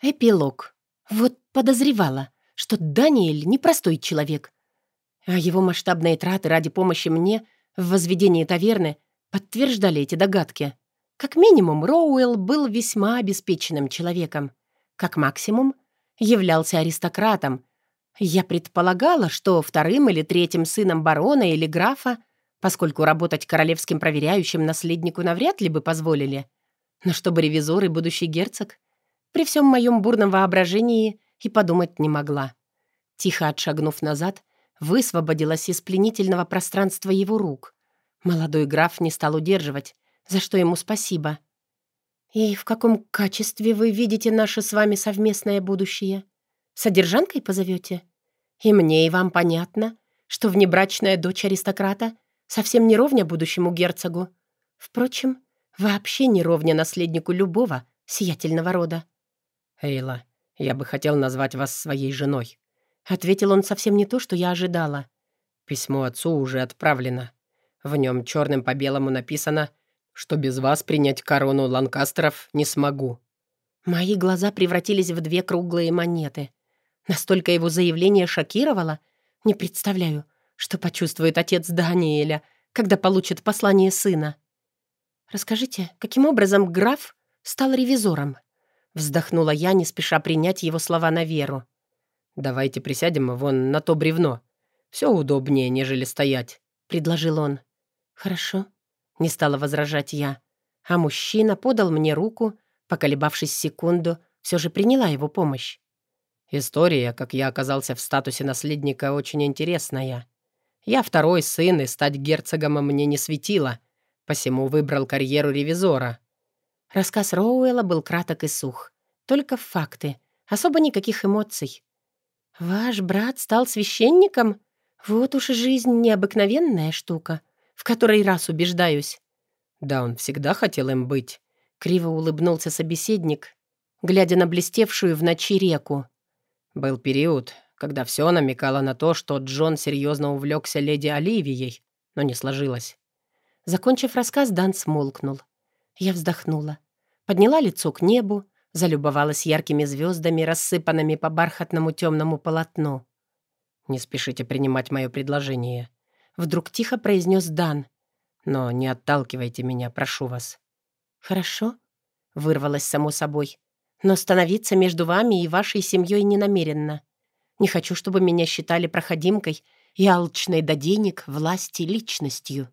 Эпилог. Вот подозревала, что Даниэль непростой человек. А его масштабные траты ради помощи мне в возведении таверны подтверждали эти догадки. Как минимум, Роуэлл был весьма обеспеченным человеком. Как максимум, являлся аристократом. Я предполагала, что вторым или третьим сыном барона или графа, поскольку работать королевским проверяющим наследнику навряд ли бы позволили. Но чтобы ревизор и будущий герцог — при всем моем бурном воображении и подумать не могла. Тихо отшагнув назад, высвободилась из пленительного пространства его рук. Молодой граф не стал удерживать, за что ему спасибо. «И в каком качестве вы видите наше с вами совместное будущее? Содержанкой позовете? И мне, и вам понятно, что внебрачная дочь аристократа совсем не ровня будущему герцогу. Впрочем, вообще не ровня наследнику любого сиятельного рода. «Эйла, я бы хотел назвать вас своей женой», — ответил он совсем не то, что я ожидала. «Письмо отцу уже отправлено. В нем черным по белому написано, что без вас принять корону Ланкастеров не смогу». Мои глаза превратились в две круглые монеты. Настолько его заявление шокировало. Не представляю, что почувствует отец Даниэля, когда получит послание сына. «Расскажите, каким образом граф стал ревизором?» Вздохнула я, не спеша принять его слова на веру. «Давайте присядем вон на то бревно. Все удобнее, нежели стоять», — предложил он. «Хорошо», — не стала возражать я. А мужчина подал мне руку, поколебавшись секунду, все же приняла его помощь. «История, как я оказался в статусе наследника, очень интересная. Я второй сын, и стать герцогом мне не светило, посему выбрал карьеру ревизора. Рассказ Роуэлла был краток и сух. Только факты. Особо никаких эмоций. «Ваш брат стал священником? Вот уж и жизнь необыкновенная штука. В который раз убеждаюсь». «Да, он всегда хотел им быть», — криво улыбнулся собеседник, глядя на блестевшую в ночи реку. «Был период, когда все намекало на то, что Джон серьезно увлекся леди Оливией, но не сложилось». Закончив рассказ, Дан смолкнул. Я вздохнула. Подняла лицо к небу, залюбовалась яркими звездами, рассыпанными по бархатному темному полотну. «Не спешите принимать мое предложение», — вдруг тихо произнес Дан. «Но не отталкивайте меня, прошу вас». «Хорошо», — вырвалось само собой. «Но становиться между вами и вашей семьей не намеренно. Не хочу, чтобы меня считали проходимкой и алчной до денег, власти, личностью».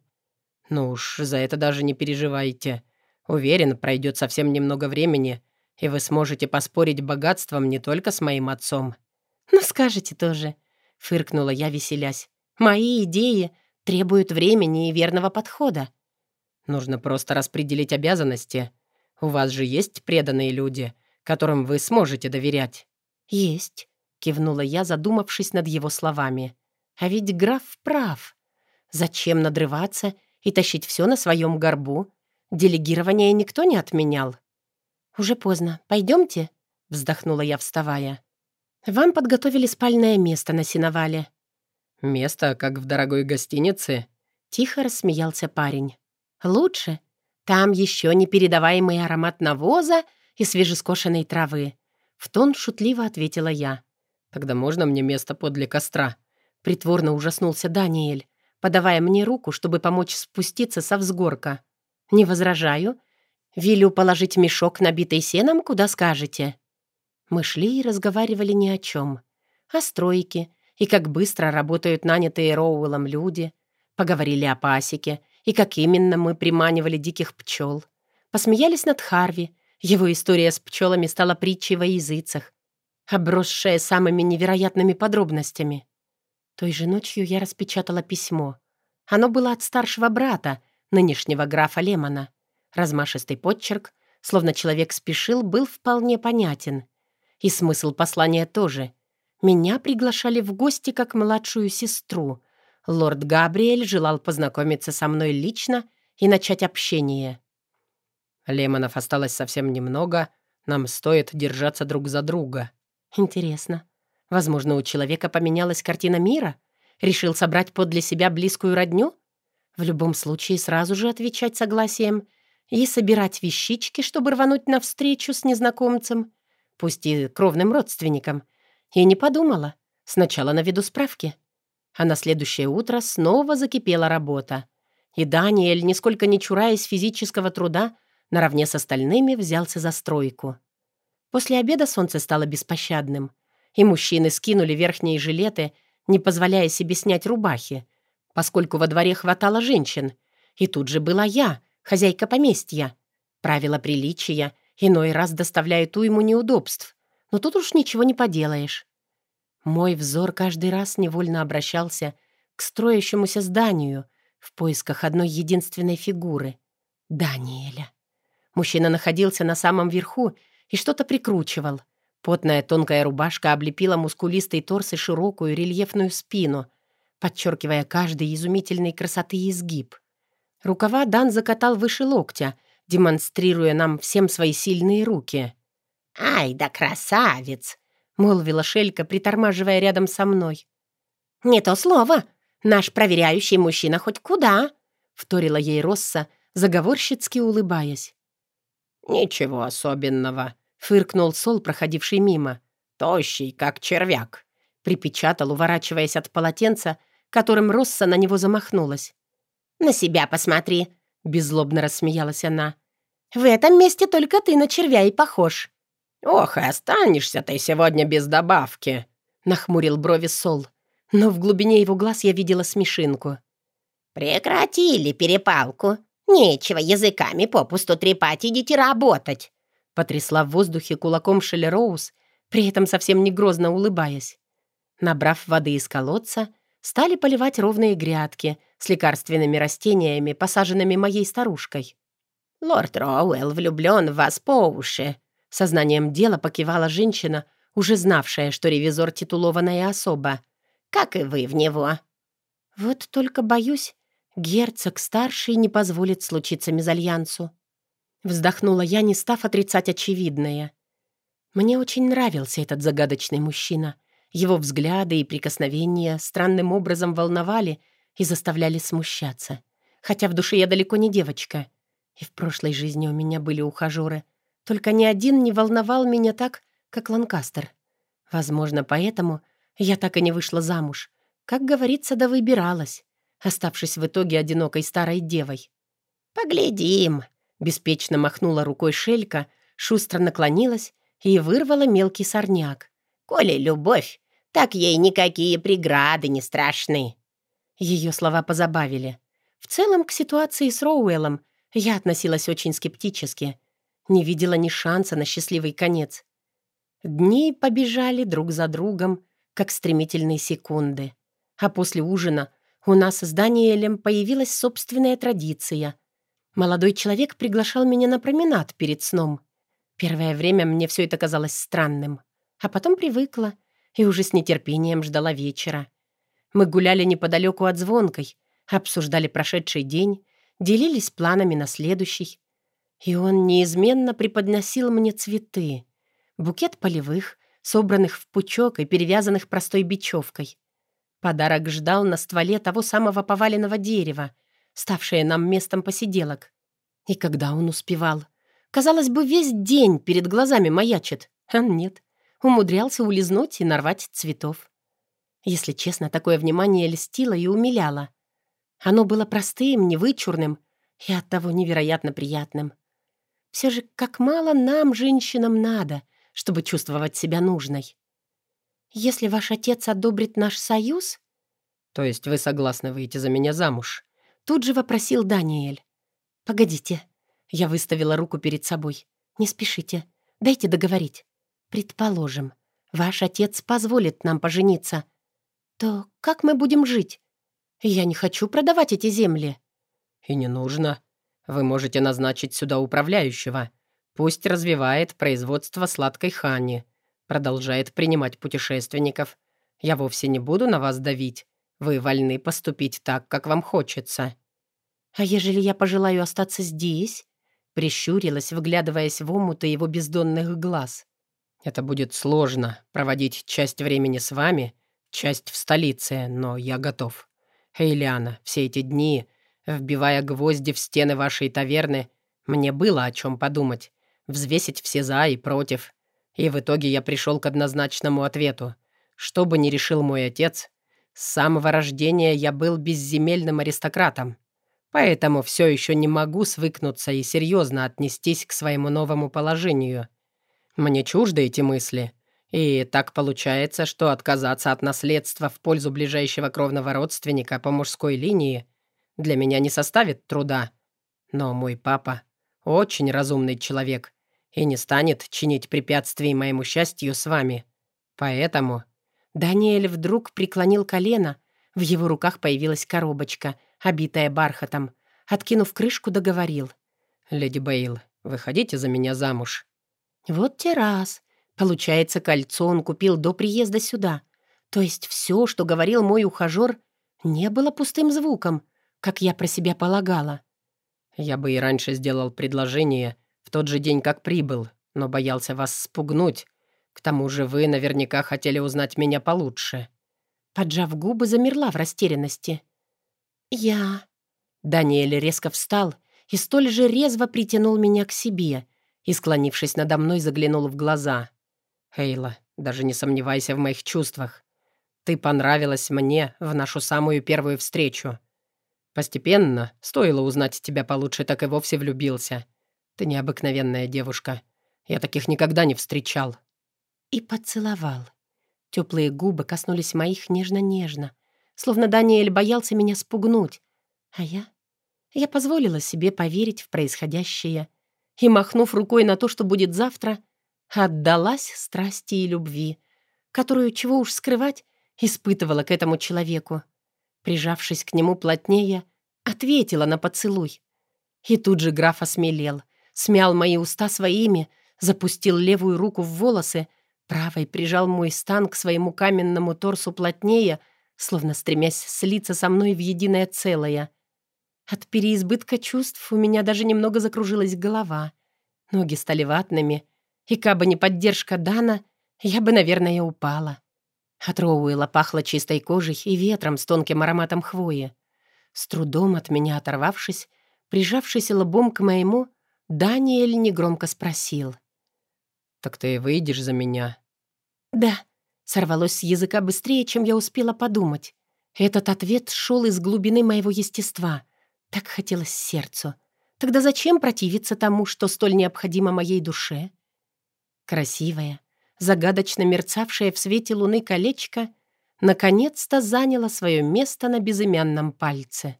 «Ну уж, за это даже не переживайте», Уверен, пройдет совсем немного времени, и вы сможете поспорить богатством не только с моим отцом». «Ну, скажете тоже», — фыркнула я, веселясь. «Мои идеи требуют времени и верного подхода». «Нужно просто распределить обязанности. У вас же есть преданные люди, которым вы сможете доверять?» «Есть», — кивнула я, задумавшись над его словами. «А ведь граф прав. Зачем надрываться и тащить все на своем горбу, Делегирование никто не отменял. «Уже поздно. Пойдемте?» — вздохнула я, вставая. «Вам подготовили спальное место на сеновале». «Место, как в дорогой гостинице?» — тихо рассмеялся парень. «Лучше. Там еще непередаваемый аромат навоза и свежескошенной травы». В тон шутливо ответила я. «Тогда можно мне место подле костра?» Притворно ужаснулся Даниэль, подавая мне руку, чтобы помочь спуститься со взгорка. «Не возражаю. Велю положить мешок, набитый сеном, куда скажете». Мы шли и разговаривали ни о чем. О стройке и как быстро работают нанятые Роуэллом люди. Поговорили о пасеке и как именно мы приманивали диких пчел. Посмеялись над Харви. Его история с пчелами стала притчей во языцах, обросшая самыми невероятными подробностями. Той же ночью я распечатала письмо. Оно было от старшего брата, нынешнего графа Лемона. Размашистый подчерк, словно человек спешил, был вполне понятен. И смысл послания тоже. Меня приглашали в гости как младшую сестру. Лорд Габриэль желал познакомиться со мной лично и начать общение. Лемонов осталось совсем немного. Нам стоит держаться друг за друга. Интересно. Возможно, у человека поменялась картина мира? Решил собрать подле себя близкую родню? В любом случае сразу же отвечать согласием и собирать вещички, чтобы рвануть навстречу с незнакомцем. пусть и кровным родственникам, и не подумала. Сначала наведу справки. А на следующее утро снова закипела работа. И Даниэль, нисколько не чураясь физического труда, наравне с остальными взялся за стройку. После обеда солнце стало беспощадным, и мужчины скинули верхние жилеты, не позволяя себе снять рубахи, поскольку во дворе хватало женщин. И тут же была я, хозяйка поместья. Правила приличия иной раз доставляют уйму неудобств, но тут уж ничего не поделаешь. Мой взор каждый раз невольно обращался к строящемуся зданию в поисках одной единственной фигуры — Даниэля. Мужчина находился на самом верху и что-то прикручивал. Потная тонкая рубашка облепила мускулистый торс и широкую рельефную спину, подчеркивая каждый изумительной красоты изгиб. Рукава Дан закатал выше локтя, демонстрируя нам всем свои сильные руки. «Ай да красавец!» — молвила Шелька, притормаживая рядом со мной. «Не то слово! Наш проверяющий мужчина хоть куда!» — вторила ей Росса, заговорщицки улыбаясь. «Ничего особенного», — фыркнул Сол, проходивший мимо. «Тощий, как червяк», — припечатал, уворачиваясь от полотенца, которым Росса на него замахнулась. «На себя посмотри», — беззлобно рассмеялась она. «В этом месте только ты на червя и похож». «Ох, и останешься ты сегодня без добавки», — нахмурил брови Сол. Но в глубине его глаз я видела смешинку. «Прекратили перепалку. Нечего языками попусту трепать, идите работать!» Потрясла в воздухе кулаком Шелли Роуз, при этом совсем не грозно улыбаясь. Набрав воды из колодца, стали поливать ровные грядки с лекарственными растениями, посаженными моей старушкой. «Лорд Роуэлл влюблен в вас по уши», — сознанием дела покивала женщина, уже знавшая, что ревизор — титулованная особа. «Как и вы в него». «Вот только боюсь, Герцог-старший не позволит случиться мезальянсу. Вздохнула я, не став отрицать очевидное. Мне очень нравился этот загадочный мужчина. Его взгляды и прикосновения странным образом волновали и заставляли смущаться. Хотя в душе я далеко не девочка. И в прошлой жизни у меня были ухажеры. Только ни один не волновал меня так, как Ланкастер. Возможно, поэтому я так и не вышла замуж. Как говорится, да выбиралась оставшись в итоге одинокой старой девой. «Поглядим!» — беспечно махнула рукой Шелька, шустро наклонилась и вырвала мелкий сорняк. «Коли любовь, так ей никакие преграды не страшны!» Ее слова позабавили. В целом, к ситуации с Роуэллом я относилась очень скептически. Не видела ни шанса на счастливый конец. Дни побежали друг за другом, как стремительные секунды. А после ужина у нас с Даниэлем появилась собственная традиция. Молодой человек приглашал меня на променад перед сном. Первое время мне все это казалось странным, а потом привыкла и уже с нетерпением ждала вечера. Мы гуляли неподалеку от звонкой, обсуждали прошедший день, делились планами на следующий. И он неизменно преподносил мне цветы. Букет полевых, собранных в пучок и перевязанных простой бечевкой. Подарок ждал на стволе того самого поваленного дерева, ставшее нам местом посиделок. И когда он успевал? Казалось бы, весь день перед глазами маячит. А нет, умудрялся улизнуть и нарвать цветов. Если честно, такое внимание льстило и умиляло. Оно было простым, невычурным и оттого невероятно приятным. Все же как мало нам, женщинам, надо, чтобы чувствовать себя нужной. «Если ваш отец одобрит наш союз...» «То есть вы согласны выйти за меня замуж?» Тут же вопросил Даниэль. «Погодите». Я выставила руку перед собой. «Не спешите. Дайте договорить. Предположим, ваш отец позволит нам пожениться. То как мы будем жить? Я не хочу продавать эти земли». «И не нужно. Вы можете назначить сюда управляющего. Пусть развивает производство сладкой хани продолжает принимать путешественников. Я вовсе не буду на вас давить. Вы вольны поступить так, как вам хочется». «А ежели я пожелаю остаться здесь?» Прищурилась, вглядываясь в омуты его бездонных глаз. «Это будет сложно, проводить часть времени с вами, часть в столице, но я готов. Эйлиана, все эти дни, вбивая гвозди в стены вашей таверны, мне было о чем подумать, взвесить все «за» и «против», И в итоге я пришел к однозначному ответу. Что бы ни решил мой отец, с самого рождения я был безземельным аристократом. Поэтому все еще не могу свыкнуться и серьезно отнестись к своему новому положению. Мне чужды эти мысли. И так получается, что отказаться от наследства в пользу ближайшего кровного родственника по мужской линии для меня не составит труда. Но мой папа очень разумный человек и не станет чинить препятствий моему счастью с вами. Поэтому...» Даниэль вдруг преклонил колено, в его руках появилась коробочка, обитая бархатом. Откинув крышку, договорил. «Леди Бейл, выходите за меня замуж». «Вот те раз. Получается, кольцо он купил до приезда сюда. То есть все, что говорил мой ухажер, не было пустым звуком, как я про себя полагала. Я бы и раньше сделал предложение в тот же день, как прибыл, но боялся вас спугнуть. К тому же вы наверняка хотели узнать меня получше». Поджав губы, замерла в растерянности. «Я...» Даниэль резко встал и столь же резво притянул меня к себе и, склонившись надо мной, заглянул в глаза. «Эйла, даже не сомневайся в моих чувствах. Ты понравилась мне в нашу самую первую встречу. Постепенно, стоило узнать тебя получше, так и вовсе влюбился. Ты необыкновенная девушка. Я таких никогда не встречал». И поцеловал. Теплые губы коснулись моих нежно-нежно, словно Даниэль боялся меня спугнуть. А я... Я позволила себе поверить в происходящее и, махнув рукой на то, что будет завтра, отдалась страсти и любви, которую, чего уж скрывать, испытывала к этому человеку прижавшись к нему плотнее, ответила на поцелуй. И тут же граф осмелел, смял мои уста своими, запустил левую руку в волосы, правой прижал мой стан к своему каменному торсу плотнее, словно стремясь слиться со мной в единое целое. От переизбытка чувств у меня даже немного закружилась голова. Ноги стали ватными, и кабы не поддержка Дана, я бы, наверное, упала. От Роуэлла пахло чистой кожей и ветром с тонким ароматом хвои. С трудом от меня оторвавшись, прижавшись лбом к моему, Даниэль негромко спросил. «Так ты выйдешь за меня?» «Да», — сорвалось с языка быстрее, чем я успела подумать. Этот ответ шел из глубины моего естества. Так хотелось сердцу. Тогда зачем противиться тому, что столь необходимо моей душе? Красивая, загадочно мерцавшее в свете луны колечко, наконец-то заняло свое место на безымянном пальце.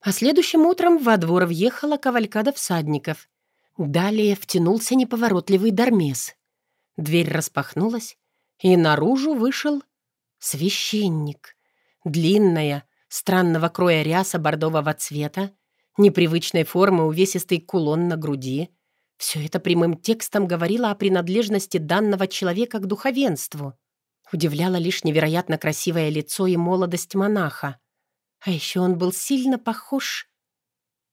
А следующим утром во двор въехала кавалькада всадников. Далее втянулся неповоротливый дармес. Дверь распахнулась, и наружу вышел священник. Длинная, странного кроя ряса бордового цвета, непривычной формы увесистый кулон на груди — все это прямым текстом говорило о принадлежности данного человека к духовенству. Удивляло лишь невероятно красивое лицо и молодость монаха. А еще он был сильно похож...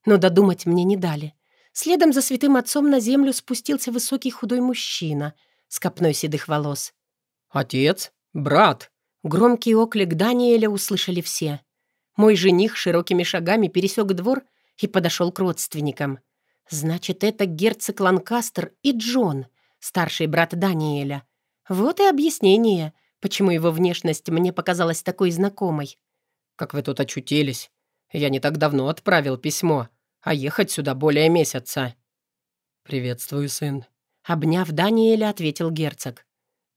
Но додумать мне не дали. Следом за святым отцом на землю спустился высокий худой мужчина с копной седых волос. «Отец? Брат?» Громкий оклик Даниэля услышали все. Мой жених широкими шагами пересек двор и подошел к родственникам. Значит, это герцог Ланкастер и Джон, старший брат Даниэля. Вот и объяснение, почему его внешность мне показалась такой знакомой. «Как вы тут очутились? Я не так давно отправил письмо, а ехать сюда более месяца». «Приветствую, сын», — обняв Даниэля, ответил герцог.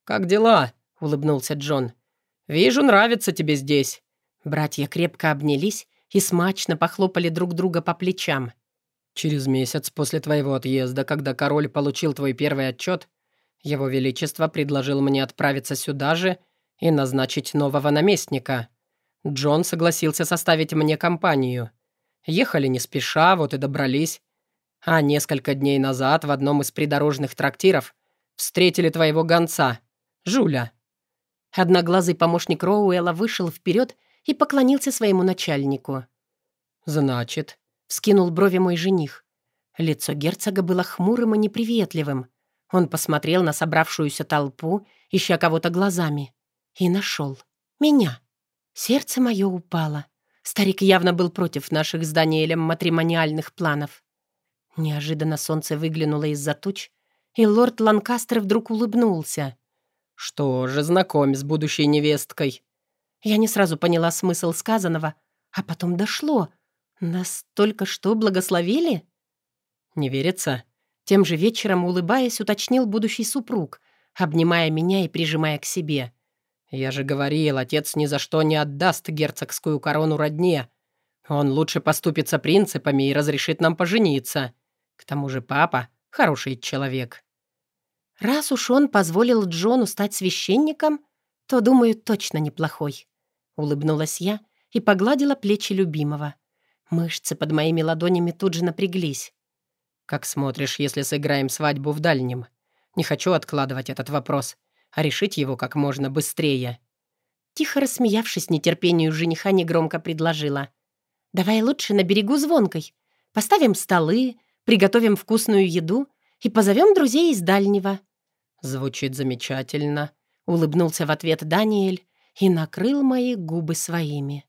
«Как дела?» — улыбнулся Джон. «Вижу, нравится тебе здесь». Братья крепко обнялись и смачно похлопали друг друга по плечам. Через месяц после твоего отъезда, когда король получил твой первый отчет, его Величество предложил мне отправиться сюда же и назначить нового наместника. Джон согласился составить мне компанию. Ехали не спеша, вот и добрались. А несколько дней назад в одном из придорожных трактиров встретили твоего гонца, Жуля. Одноглазый помощник Роуэлла вышел вперед и поклонился своему начальнику. «Значит, Скинул брови мой жених. Лицо герцога было хмурым и неприветливым. Он посмотрел на собравшуюся толпу, ища кого-то глазами. И нашел. Меня. Сердце мое упало. Старик явно был против наших с Даниэлем матримониальных планов. Неожиданно солнце выглянуло из-за туч, и лорд Ланкастер вдруг улыбнулся. «Что же, знакомь с будущей невесткой». Я не сразу поняла смысл сказанного, а потом дошло. Нас только что благословили? «Не верится?» Тем же вечером, улыбаясь, уточнил будущий супруг, обнимая меня и прижимая к себе. «Я же говорил, отец ни за что не отдаст герцогскую корону родне. Он лучше поступится принципами и разрешит нам пожениться. К тому же папа — хороший человек». Раз уж он позволил Джону стать священником, то, думаю, точно неплохой. Улыбнулась я и погладила плечи любимого. Мышцы под моими ладонями тут же напряглись. «Как смотришь, если сыграем свадьбу в дальнем? Не хочу откладывать этот вопрос, а решить его как можно быстрее». Тихо рассмеявшись нетерпению жениха, негромко предложила. «Давай лучше на берегу звонкой. Поставим столы, приготовим вкусную еду и позовем друзей из дальнего». «Звучит замечательно», — улыбнулся в ответ Даниэль и накрыл мои губы своими.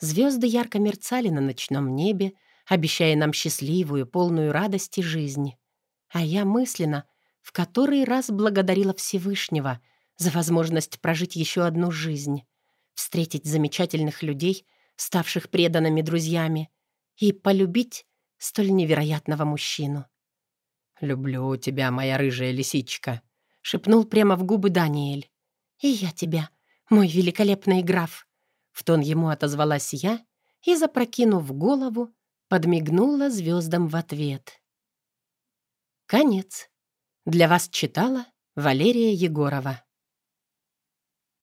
Звезды ярко мерцали на ночном небе, обещая нам счастливую, полную радости жизнь. А я мысленно в который раз благодарила Всевышнего за возможность прожить еще одну жизнь, встретить замечательных людей, ставших преданными друзьями, и полюбить столь невероятного мужчину. «Люблю тебя, моя рыжая лисичка», — шепнул прямо в губы Даниэль. «И я тебя, мой великолепный граф!» В тон ему отозвалась я и, запрокинув голову, подмигнула звездам в ответ. Конец. Для вас читала Валерия Егорова.